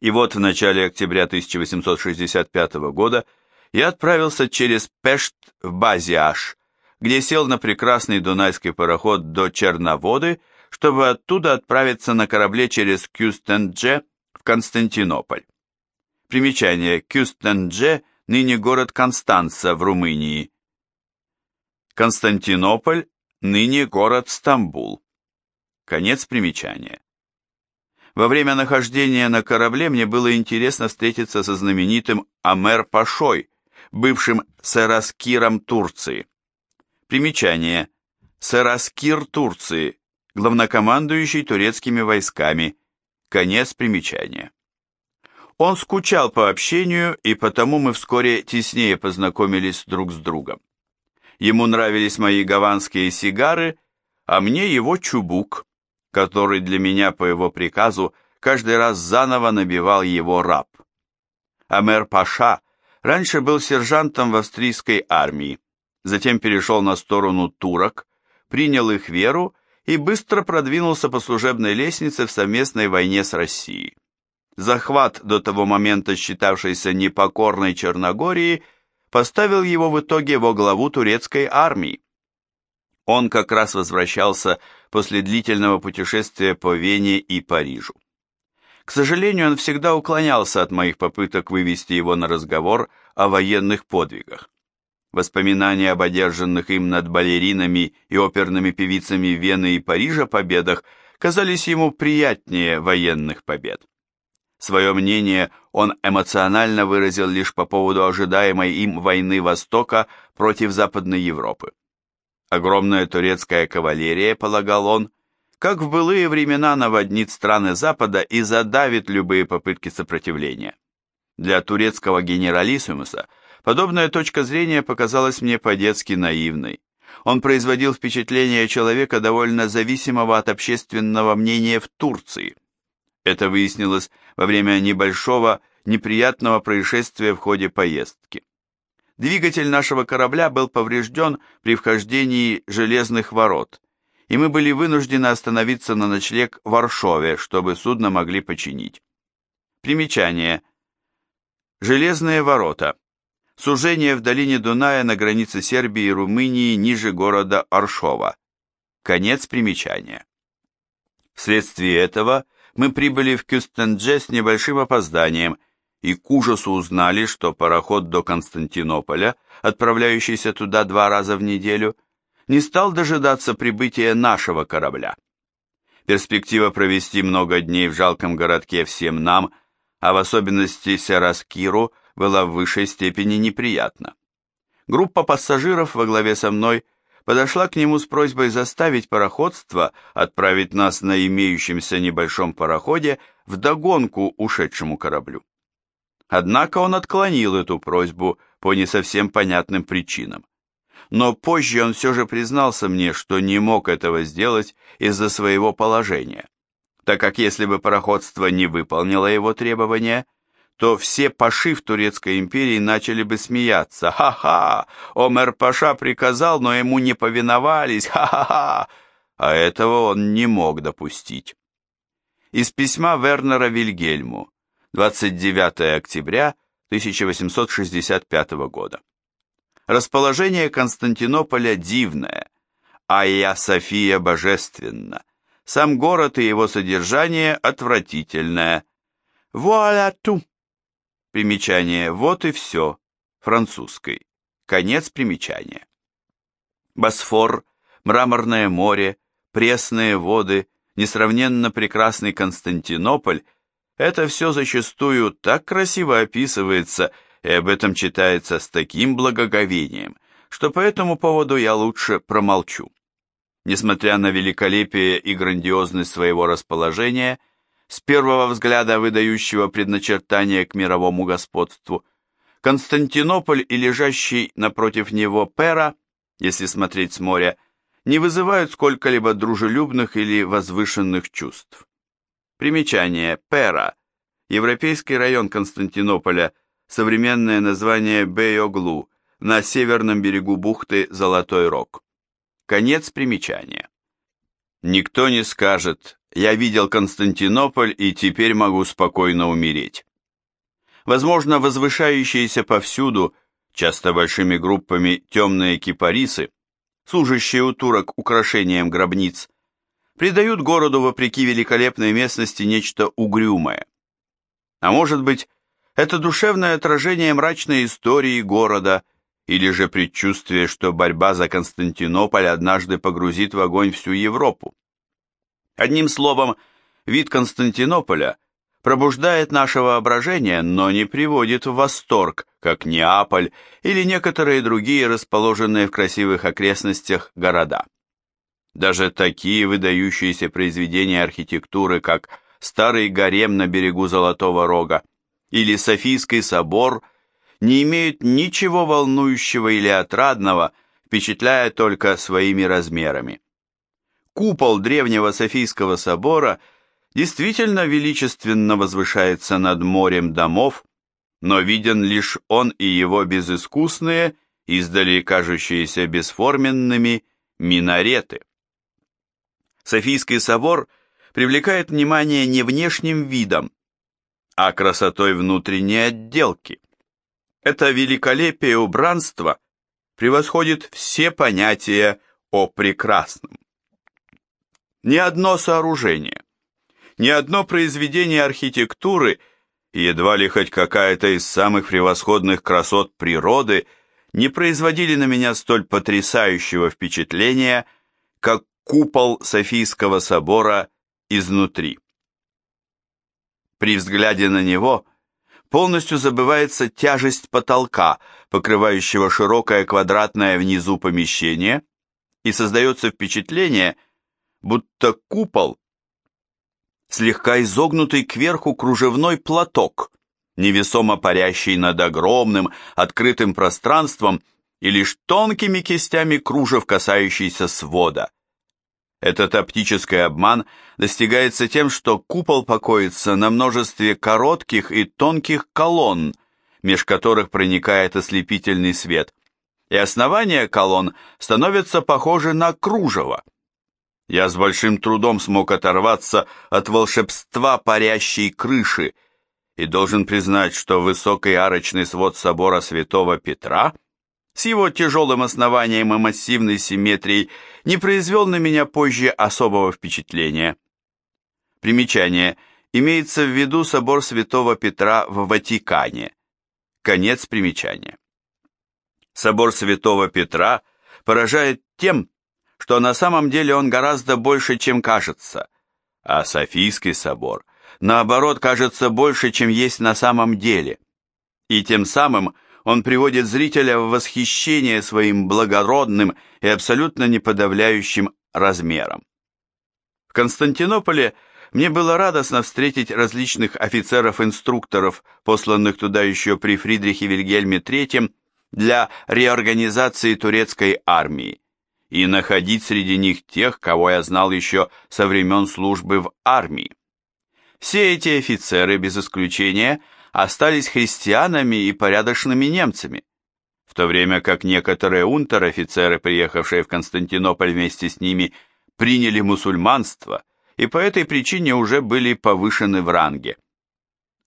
И вот в начале октября 1865 года я отправился через Пешт в Базиаш, где сел на прекрасный дунайский пароход до Черноводы, чтобы оттуда отправиться на корабле через Кюстендже в Константинополь. Примечание. Кюстендже – ныне город Констанца в Румынии. Константинополь – ныне город Стамбул. Конец примечания. Во время нахождения на корабле мне было интересно встретиться со знаменитым Амер Пашой, бывшим Сераскиром Турции. Примечание. Сераскир Турции, главнокомандующий турецкими войсками. Конец примечания. Он скучал по общению, и потому мы вскоре теснее познакомились друг с другом. Ему нравились мои гаванские сигары, а мне его чубук, который для меня по его приказу каждый раз заново набивал его раб. Амер Паша раньше был сержантом в австрийской армии, затем перешел на сторону турок, принял их веру и быстро продвинулся по служебной лестнице в совместной войне с Россией. Захват до того момента считавшейся непокорной Черногории поставил его в итоге во главу турецкой армии. Он как раз возвращался после длительного путешествия по Вене и Парижу. К сожалению, он всегда уклонялся от моих попыток вывести его на разговор о военных подвигах. Воспоминания об одержанных им над балеринами и оперными певицами Вены и Парижа победах казались ему приятнее военных побед. Свое мнение он эмоционально выразил лишь по поводу ожидаемой им войны Востока против Западной Европы. Огромная турецкая кавалерия, полагал он, как в былые времена наводнит страны Запада и задавит любые попытки сопротивления. Для турецкого генералиссимуса подобная точка зрения показалась мне по-детски наивной. Он производил впечатление человека, довольно зависимого от общественного мнения в Турции. Это выяснилось во время небольшого неприятного происшествия в ходе поездки. Двигатель нашего корабля был поврежден при вхождении железных ворот, и мы были вынуждены остановиться на ночлег в Варшове, чтобы судно могли починить. Примечание. Железные ворота. Сужение в долине Дуная на границе Сербии и Румынии ниже города Аршова. Конец примечания. Вследствие этого мы прибыли в Кюстендже с небольшим опозданием – и к ужасу узнали, что пароход до Константинополя, отправляющийся туда два раза в неделю, не стал дожидаться прибытия нашего корабля. Перспектива провести много дней в жалком городке всем нам, а в особенности Сераскиру, была в высшей степени неприятна. Группа пассажиров во главе со мной подошла к нему с просьбой заставить пароходство отправить нас на имеющемся небольшом пароходе в догонку ушедшему кораблю. Однако он отклонил эту просьбу по не совсем понятным причинам. Но позже он все же признался мне, что не мог этого сделать из-за своего положения, так как если бы пароходство не выполнило его требования, то все паши в Турецкой империи начали бы смеяться. «Ха-ха! Омер Паша приказал, но ему не повиновались! Ха-ха-ха!» А этого он не мог допустить. Из письма Вернера Вильгельму 29 октября 1865 года. Расположение Константинополя дивное, Айя София божественна. Сам город и его содержание отвратительное. Вуаля ту. Примечание «вот и все» французской. Конец примечания. Босфор, мраморное море, пресные воды, несравненно прекрасный Константинополь – это все зачастую так красиво описывается, и об этом читается с таким благоговением, что по этому поводу я лучше промолчу. Несмотря на великолепие и грандиозность своего расположения, с первого взгляда выдающего предначертания к мировому господству, Константинополь и лежащий напротив него Пера, если смотреть с моря, не вызывают сколько-либо дружелюбных или возвышенных чувств. Примечание. Пера. Европейский район Константинополя. Современное название Бейоглу. На северном берегу бухты Золотой Рог. Конец примечания. Никто не скажет, я видел Константинополь и теперь могу спокойно умереть. Возможно, возвышающиеся повсюду, часто большими группами темные кипарисы, служащие у турок украшением гробниц, придают городу, вопреки великолепной местности, нечто угрюмое. А может быть, это душевное отражение мрачной истории города или же предчувствие, что борьба за Константинополь однажды погрузит в огонь всю Европу. Одним словом, вид Константинополя пробуждает наше воображение, но не приводит в восторг, как Неаполь или некоторые другие расположенные в красивых окрестностях города. Даже такие выдающиеся произведения архитектуры, как Старый гарем на берегу Золотого Рога или Софийский собор, не имеют ничего волнующего или отрадного, впечатляя только своими размерами. Купол древнего Софийского собора действительно величественно возвышается над морем домов, но виден лишь он и его безыскусные, издали кажущиеся бесформенными, минареты. Софийский собор привлекает внимание не внешним видом, а красотой внутренней отделки. Это великолепие убранства превосходит все понятия о прекрасном. Ни одно сооружение, ни одно произведение архитектуры едва ли хоть какая-то из самых превосходных красот природы не производили на меня столь потрясающего впечатления, как купол Софийского собора изнутри. При взгляде на него полностью забывается тяжесть потолка, покрывающего широкое квадратное внизу помещение, и создается впечатление, будто купол слегка изогнутый кверху кружевной платок, невесомо парящий над огромным открытым пространством и лишь тонкими кистями кружев, касающийся свода. Этот оптический обман достигается тем, что купол покоится на множестве коротких и тонких колонн, меж которых проникает ослепительный свет, и основания колонн становятся похожи на кружево. Я с большим трудом смог оторваться от волшебства парящей крыши и должен признать, что высокий арочный свод собора святого Петра – с его тяжелым основанием и массивной симметрией не произвел на меня позже особого впечатления. Примечание. Имеется в виду собор святого Петра в Ватикане. Конец примечания. Собор святого Петра поражает тем, что на самом деле он гораздо больше, чем кажется, а Софийский собор, наоборот, кажется больше, чем есть на самом деле, и тем самым – он приводит зрителя в восхищение своим благородным и абсолютно неподавляющим размером. В Константинополе мне было радостно встретить различных офицеров-инструкторов, посланных туда еще при Фридрихе Вильгельме III для реорганизации турецкой армии, и находить среди них тех, кого я знал еще со времен службы в армии. Все эти офицеры, без исключения, остались христианами и порядочными немцами, в то время как некоторые унтер-офицеры, приехавшие в Константинополь вместе с ними, приняли мусульманство и по этой причине уже были повышены в ранге.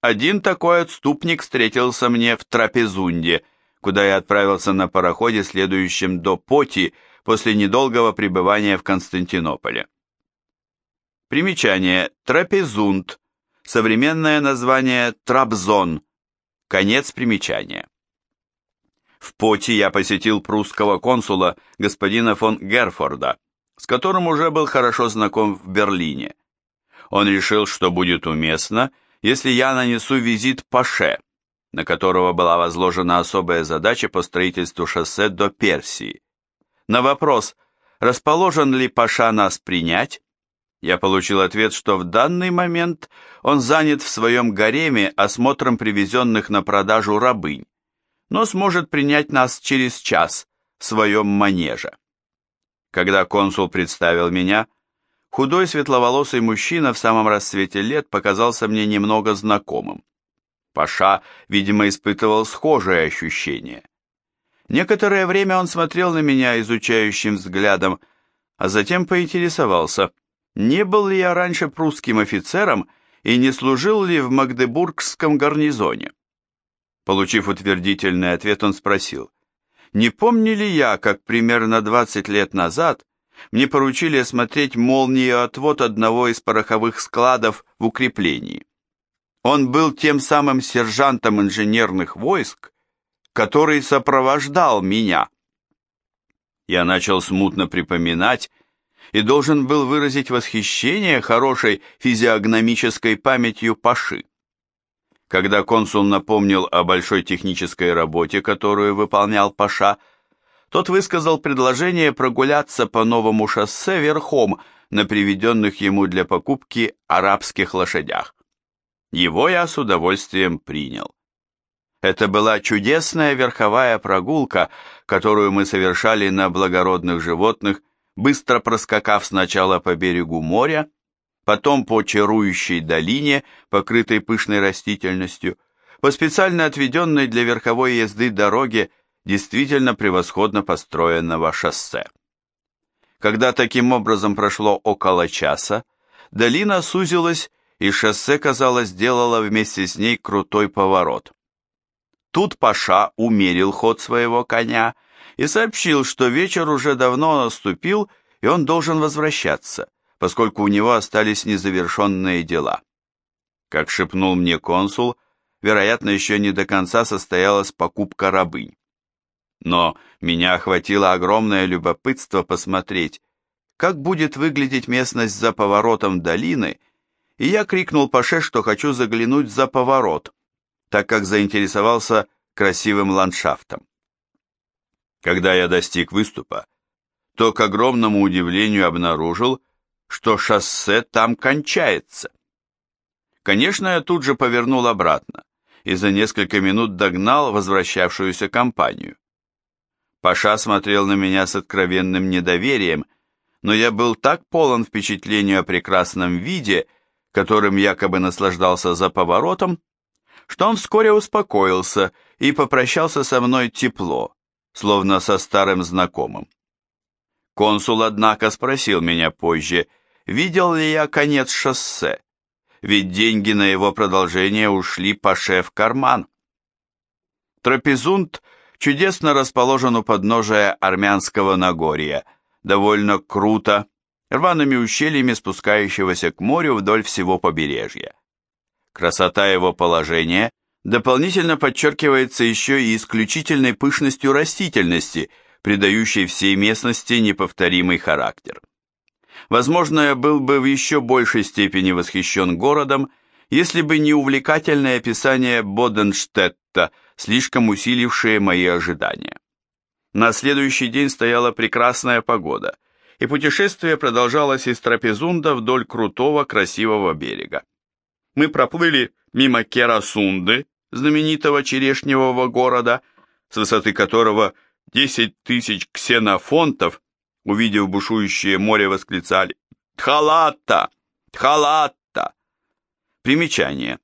Один такой отступник встретился мне в Трапезунде, куда я отправился на пароходе, следующем до Поти, после недолгого пребывания в Константинополе. Примечание. Трапезунд Современное название Трабзон. Конец примечания. В Поте я посетил прусского консула господина фон Герфорда, с которым уже был хорошо знаком в Берлине. Он решил, что будет уместно, если я нанесу визит Паше, на которого была возложена особая задача по строительству шоссе до Персии. На вопрос, расположен ли Паша нас принять, я получил ответ, что в данный момент он занят в своем гареме осмотром привезенных на продажу рабынь, но сможет принять нас через час в своем манеже. Когда консул представил меня, худой светловолосый мужчина в самом расцвете лет показался мне немного знакомым. Паша, видимо, испытывал схожие ощущения. Некоторое время он смотрел на меня изучающим взглядом, а затем поинтересовался – не был ли я раньше прусским офицером и не служил ли в Магдебургском гарнизоне. Получив утвердительный ответ, он спросил, не помню ли я, как примерно 20 лет назад мне поручили осмотреть молниеотвод одного из пороховых складов в укреплении. Он был тем самым сержантом инженерных войск, который сопровождал меня. Я начал смутно припоминать и должен был выразить восхищение хорошей физиогномической памятью Паши. Когда консул напомнил о большой технической работе, которую выполнял Паша, тот высказал предложение прогуляться по новому шоссе верхом на приведенных ему для покупки арабских лошадях. Его я с удовольствием принял. Это была чудесная верховая прогулка, которую мы совершали на благородных животных, быстро проскакав сначала по берегу моря, потом по чарующей долине, покрытой пышной растительностью, по специально отведенной для верховой езды дороге действительно превосходно построенного шоссе. Когда таким образом прошло около часа, долина сузилась, и шоссе, казалось, сделало вместе с ней крутой поворот. Тут Паша умерил ход своего коня и сообщил, что вечер уже давно наступил, и он должен возвращаться, поскольку у него остались незавершенные дела. Как шепнул мне консул, вероятно, еще не до конца состоялась покупка рабынь. Но меня охватило огромное любопытство посмотреть, как будет выглядеть местность за поворотом долины, и я крикнул Паше, что хочу заглянуть за поворот, так как заинтересовался красивым ландшафтом. Когда я достиг выступа, то к огромному удивлению обнаружил, что шоссе там кончается. Конечно, я тут же повернул обратно и за несколько минут догнал возвращавшуюся компанию. Паша смотрел на меня с откровенным недоверием, но я был так полон впечатления о прекрасном виде, которым якобы наслаждался за поворотом, что он вскоре успокоился и попрощался со мной тепло, словно со старым знакомым. Консул, однако, спросил меня позже, видел ли я конец шоссе, ведь деньги на его продолжение ушли Паше в карман. Трапезунд чудесно расположен у подножия армянского Нагорья, довольно круто, рваными ущельями спускающегося к морю вдоль всего побережья. Красота его положения дополнительно подчеркивается еще и исключительной пышностью растительности, придающей всей местности неповторимый характер. Возможно, я был бы в еще большей степени восхищен городом, если бы не увлекательное описание Боденштетта – слишком усилившие мои ожидания. На следующий день стояла прекрасная погода, и путешествие продолжалось из Трапезунда вдоль крутого красивого берега. Мы проплыли мимо Керасунды, знаменитого черешневого города, с высоты которого 10 тысяч ксенофонтов, увидев бушующее море, восклицали «Тхалатта! Тхалатта!» Примечание.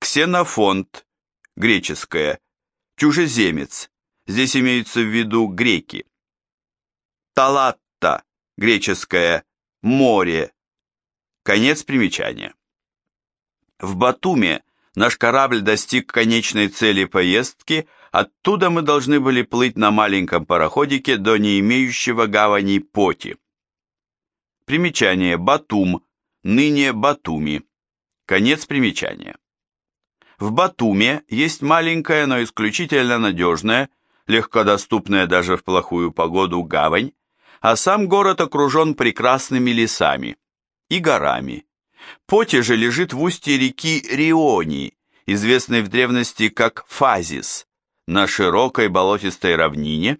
Ксенофонт греческое, чужеземец, здесь имеются в виду греки. Талатта, греческое, море. Конец примечания. В Батуме наш корабль достиг конечной цели поездки, оттуда мы должны были плыть на маленьком пароходике до не имеющего гавани Поти. Примечание Батум, ныне Батуми. Конец примечания. В Батуме есть маленькая, но исключительно надежная, легкодоступная даже в плохую погоду гавань, а сам город окружен прекрасными лесами и горами. Поти же лежит в устье реки Риони, известной в древности как Фазис, на широкой болотистой равнине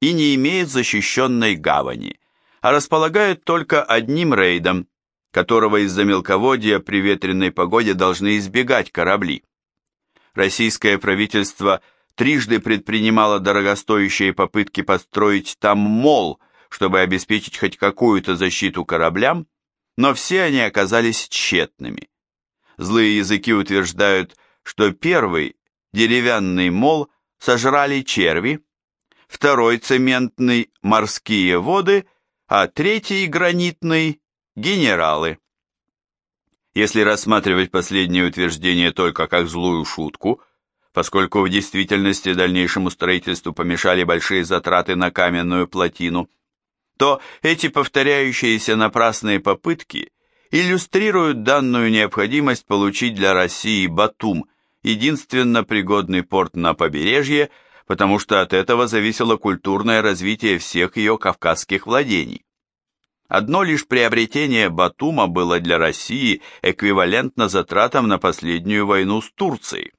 и не имеет защищенной гавани, а располагает только одним рейдом, которого из-за мелководья при ветреной погоде должны избегать корабли. Российское правительство трижды предпринимало дорогостоящие попытки построить там мол, чтобы обеспечить хоть какую-то защиту кораблям, но все они оказались тщетными. Злые языки утверждают, что первый, деревянный мол, сожрали черви, второй цементный – морские воды, а третий гранитный генералы. Если рассматривать последнее утверждение только как злую шутку, поскольку в действительности дальнейшему строительству помешали большие затраты на каменную плотину, то эти повторяющиеся напрасные попытки иллюстрируют данную необходимость получить для России Батум, единственно пригодный порт на побережье, потому что от этого зависело культурное развитие всех ее кавказских владений. Одно лишь приобретение Батума было для России эквивалентно затратам на последнюю войну с Турцией.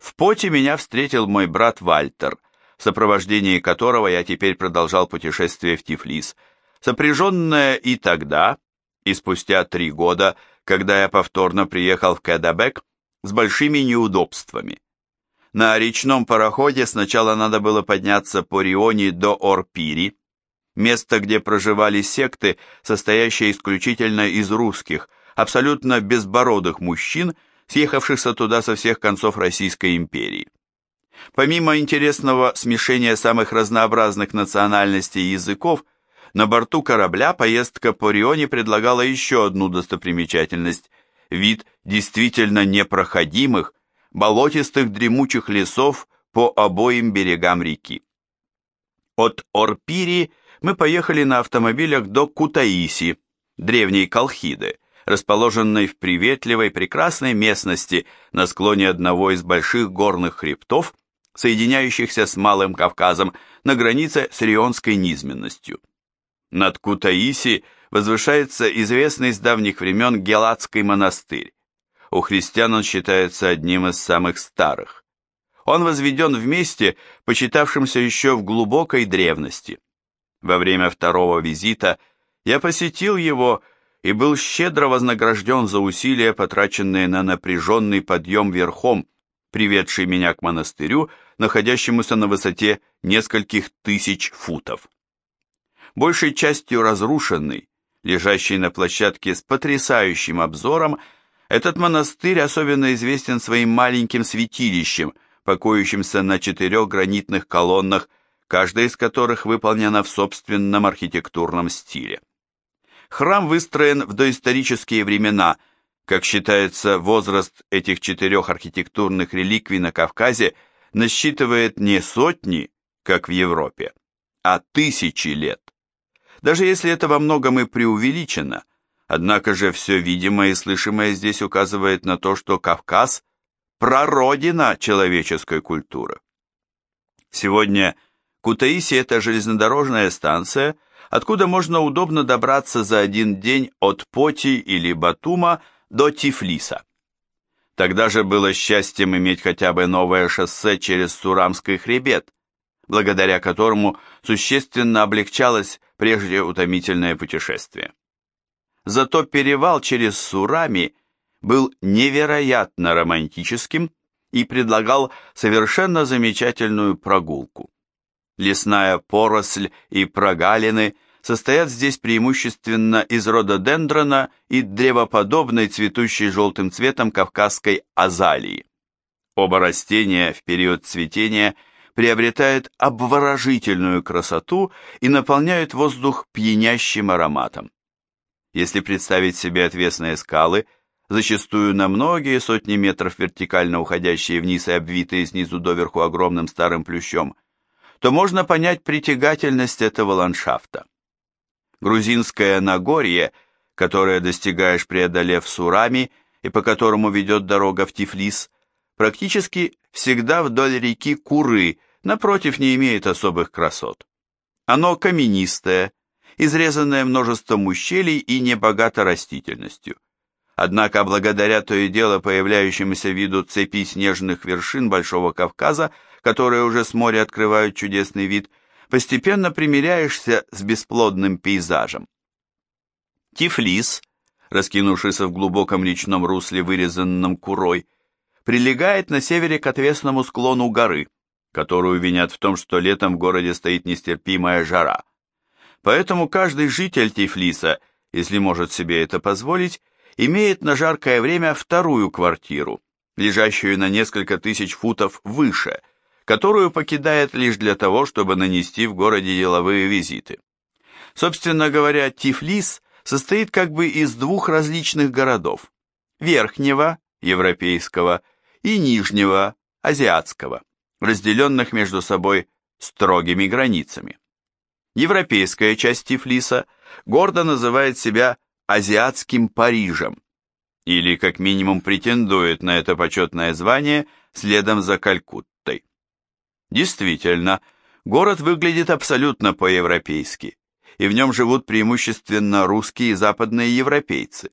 В поте меня встретил мой брат Вальтер, в сопровождении которого я теперь продолжал путешествие в Тифлис, сопряженное и тогда, и спустя три года, когда я повторно приехал в Кэдабек, с большими неудобствами. На речном пароходе сначала надо было подняться по Рионе до Орпири, место, где проживали секты, состоящие исключительно из русских, абсолютно безбородых мужчин, съехавшихся туда со всех концов Российской империи. Помимо интересного смешения самых разнообразных национальностей и языков, на борту корабля поездка по Рионе предлагала еще одну достопримечательность – вид действительно непроходимых, болотистых дремучих лесов по обоим берегам реки. От Орпири мы поехали на автомобилях до Кутаиси, древней Колхиды, расположенной в приветливой прекрасной местности на склоне одного из больших горных хребтов, соединяющихся с Малым Кавказом на границе с Рионской низменностью. Над Кутаиси возвышается известный с давних времен Гелатский монастырь. У христиан он считается одним из самых старых. Он возведен в месте, почитавшемся еще в глубокой древности. Во время второго визита я посетил его и был щедро вознагражден за усилия, потраченные на напряженный подъем верхом, приведший меня к монастырю, находящемуся на высоте нескольких тысяч футов. Большей частью разрушенный, лежащий на площадке с потрясающим обзором, этот монастырь особенно известен своим маленьким святилищем, покоящимся на четырех гранитных колоннах, каждая из которых выполнена в собственном архитектурном стиле. Храм выстроен в доисторические времена, как считается возраст этих четырех архитектурных реликвий на Кавказе насчитывает не сотни, как в Европе, а тысячи лет. Даже если это во многом и преувеличено, однако же все видимое и слышимое здесь указывает на то, что Кавказ – прародина человеческой культуры. Сегодня Кутаиси – это железнодорожная станция – откуда можно удобно добраться за один день от Поти или Батума до Тифлиса. Тогда же было счастьем иметь хотя бы новое шоссе через Сурамский хребет, благодаря которому существенно облегчалось прежде утомительное путешествие. Зато перевал через Сурами был невероятно романтическим и предлагал совершенно замечательную прогулку. Лесная поросль и прогалины состоят здесь преимущественно из рододендрона и древоподобной цветущей желтым цветом кавказской азалии. Оба растения в период цветения приобретают обворожительную красоту и наполняют воздух пьянящим ароматом. Если представить себе отвесные скалы, зачастую на многие сотни метров вертикально уходящие вниз и обвитые снизу доверху огромным старым плющом, то можно понять притягательность этого ландшафта. Грузинское Нагорье, которое достигаешь преодолев Сурами и по которому ведет дорога в Тифлис, практически всегда вдоль реки Куры, напротив, не имеет особых красот. Оно каменистое, изрезанное множеством ущелий и небогато растительностью. Однако, благодаря то и дело появляющемуся виду цепи снежных вершин Большого Кавказа, которые уже с моря открывают чудесный вид, постепенно примиряешься с бесплодным пейзажем. Тифлис, раскинувшийся в глубоком речном русле, вырезанном курой, прилегает на севере к отвесному склону горы, которую винят в том, что летом в городе стоит нестерпимая жара. Поэтому каждый житель Тифлиса, если может себе это позволить, имеет на жаркое время вторую квартиру, лежащую на несколько тысяч футов выше – которую покидает лишь для того, чтобы нанести в городе деловые визиты. Собственно говоря, Тифлис состоит как бы из двух различных городов – верхнего, европейского, и нижнего, азиатского, разделенных между собой строгими границами. Европейская часть Тифлиса гордо называет себя азиатским Парижем, или как минимум претендует на это почетное звание следом за Калькуттой. Действительно, город выглядит абсолютно по-европейски, и в нем живут преимущественно русские и западные европейцы.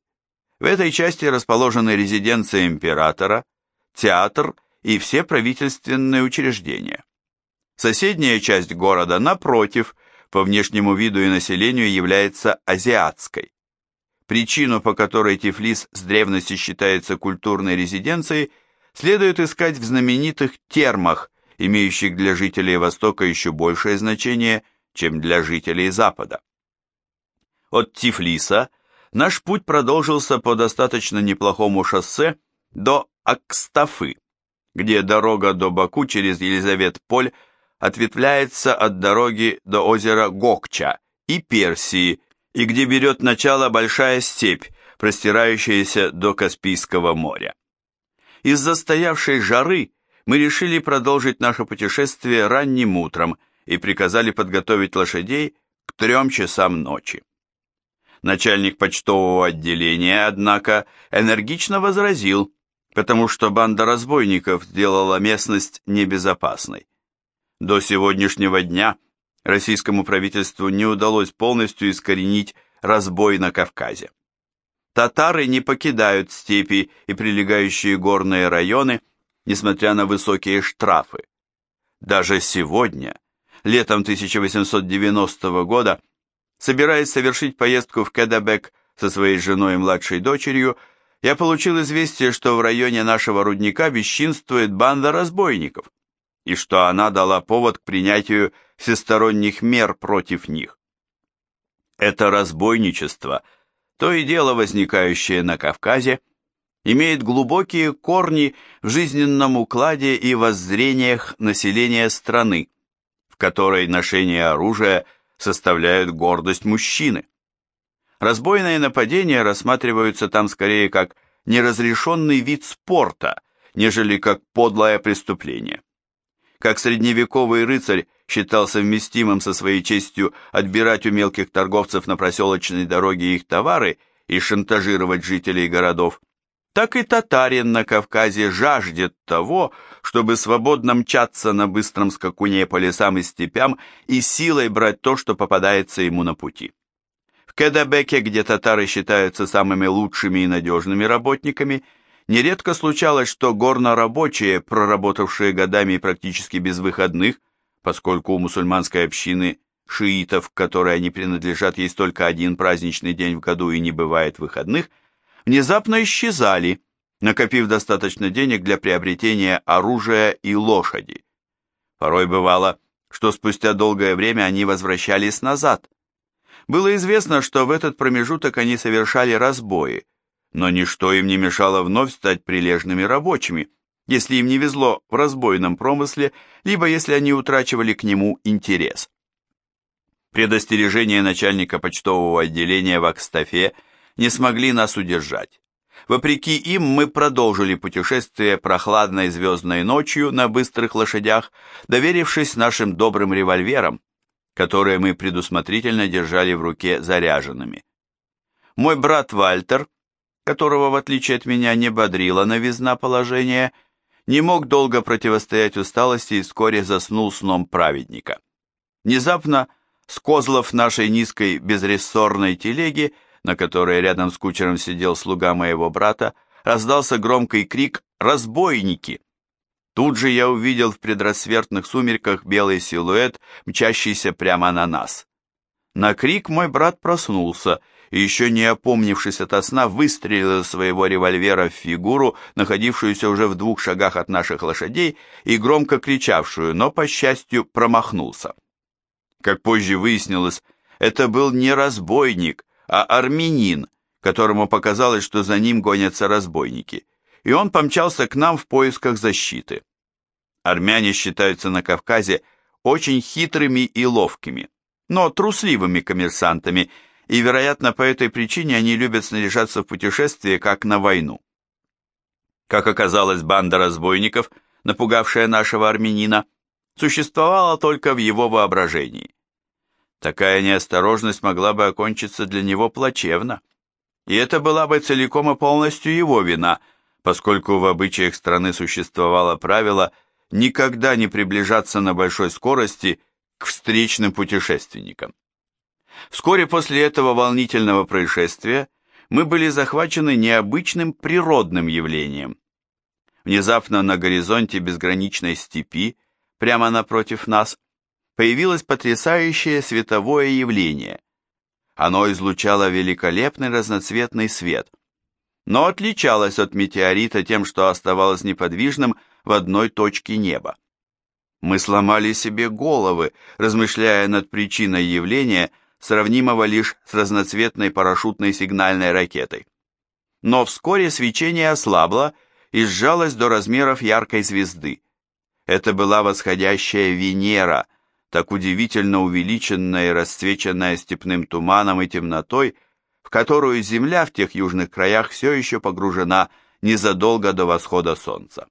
В этой части расположены резиденция императора, театр и все правительственные учреждения. Соседняя часть города, напротив, по внешнему виду и населению является азиатской. Причину, по которой Тифлис с древности считается культурной резиденцией, следует искать в знаменитых термах, имеющих для жителей Востока еще большее значение, чем для жителей Запада. От Тифлиса наш путь продолжился по достаточно неплохому шоссе до Акстафы, где дорога до Баку через Елизавет-Поль ответвляется от дороги до озера Гокча и Персии, и где берет начало большая степь, простирающаяся до Каспийского моря. Из-за стоявшей жары мы решили продолжить наше путешествие ранним утром и приказали подготовить лошадей к трем часам ночи. Начальник почтового отделения, однако, энергично возразил, потому что банда разбойников сделала местность небезопасной. До сегодняшнего дня российскому правительству не удалось полностью искоренить разбой на Кавказе. Татары не покидают степи и прилегающие горные районы, несмотря на высокие штрафы. Даже сегодня, летом 1890 года, собираясь совершить поездку в Кедабек со своей женой и младшей дочерью, я получил известие, что в районе нашего рудника бесчинствует банда разбойников и что она дала повод к принятию всесторонних мер против них. Это разбойничество, то и дело возникающее на Кавказе, имеет глубокие корни в жизненном укладе и воззрениях населения страны, в которой ношение оружия составляет гордость мужчины. Разбойные нападения рассматриваются там скорее как неразрешенный вид спорта, нежели как подлое преступление как средневековый рыцарь считал совместимым со своей честью отбирать у мелких торговцев на проселочной дороге их товары и шантажировать жителей городов, так и татарин на Кавказе жаждет того, чтобы свободно мчаться на быстром скакуне по лесам и степям и силой брать то, что попадается ему на пути. В Кедабеке, где татары считаются самыми лучшими и надежными работниками, Нередко случалось, что горнорабочие, проработавшие годами практически без выходных, поскольку у мусульманской общины шиитов, к которой они принадлежат, есть только один праздничный день в году и не бывает выходных, внезапно исчезали, накопив достаточно денег для приобретения оружия и лошади. Порой бывало, что спустя долгое время они возвращались назад. Было известно, что в этот промежуток они совершали разбои, но ничто им не мешало вновь стать прилежными рабочими, если им не везло в разбойном промысле, либо если они утрачивали к нему интерес. Предостережения начальника почтового отделения в Акстафе не смогли нас удержать. Вопреки им мы продолжили путешествие прохладной звездной ночью на быстрых лошадях, доверившись нашим добрым револьверам, которые мы предусмотрительно держали в руке заряженными. Мой брат Вальтер которого, в отличие от меня, не бодрила новизна положения, не мог долго противостоять усталости и вскоре заснул сном праведника. Внезапно с козлов нашей низкой безрессорной телеги, на которой рядом с кучером сидел слуга моего брата, раздался громкий крик «Разбойники!». Тут же я увидел в предрассветных сумерках белый силуэт, мчащийся прямо на нас. На крик мой брат проснулся и еще не опомнившись ото сна, выстрелил из своего револьвера в фигуру, находившуюся уже в двух шагах от наших лошадей и громко кричавшую, но, по счастью, промахнулся. Как позже выяснилось, это был не разбойник, а армянин, которому показалось, что за ним гонятся разбойники, и он помчался к нам в поисках защиты. Армяне считаются на Кавказе очень хитрыми и ловкими, но трусливыми коммерсантами – и, вероятно, по этой причине они любят снаряжаться в путешествие как на войну. Как оказалось, банда разбойников, напугавшая нашего армянина, существовала только в его воображении. Такая неосторожность могла бы окончиться для него плачевно, и это была бы целиком и полностью его вина, поскольку в обычаях страны существовало правило никогда не приближаться на большой скорости к встречным путешественникам. Вскоре после этого волнительного происшествия мы были захвачены необычным природным явлением. Внезапно на горизонте безграничной степи, прямо напротив нас, появилось потрясающее световое явление. Оно излучало великолепный разноцветный свет, но отличалось от метеорита тем, что оставалось неподвижным в одной точке неба. Мы сломали себе головы, размышляя над причиной явления, сравнимого лишь с разноцветной парашютной сигнальной ракетой. Но вскоре свечение ослабло и сжалось до размеров яркой звезды. Это была восходящая Венера, так удивительно увеличенная и расцвеченная степным туманом и темнотой, в которую Земля в тех южных краях все еще погружена незадолго до восхода солнца.